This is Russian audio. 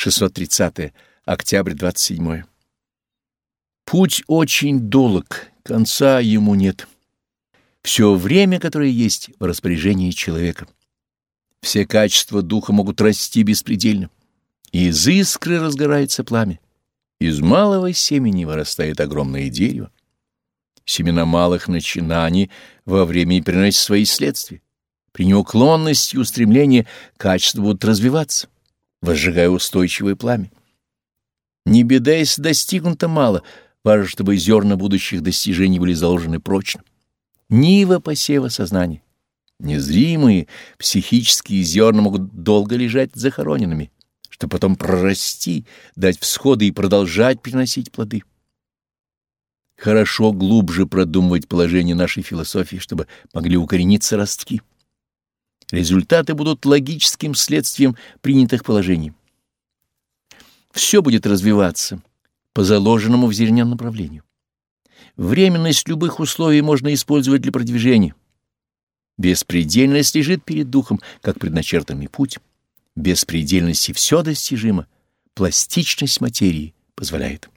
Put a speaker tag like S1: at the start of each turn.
S1: 630. Октябрь 27. Путь очень долг, конца ему нет. Все время, которое есть в распоряжении человека. Все качества духа могут расти беспредельно. Из искры разгорается пламя. Из малого семени вырастает огромное дерево. Семена малых начинаний во время и приносят свои следствия. При неуклонности и устремлении качества будут развиваться, возжигая устойчивое пламя. Не беда, если достигнуто мало, важно, чтобы зерна будущих достижений были заложены прочно. Нива посева сознания. Незримые психические зерна могут долго лежать захороненными, чтобы потом прорасти, дать всходы и продолжать приносить плоды. Хорошо глубже продумывать положение нашей философии, чтобы могли укорениться ростки. Результаты будут логическим следствием принятых положений. Все будет развиваться по заложенному в зерне направлению. Временность любых условий можно использовать для продвижения. Беспредельность лежит перед духом, как предначертанный путь. Беспредельности все достижимо, пластичность материи позволяет.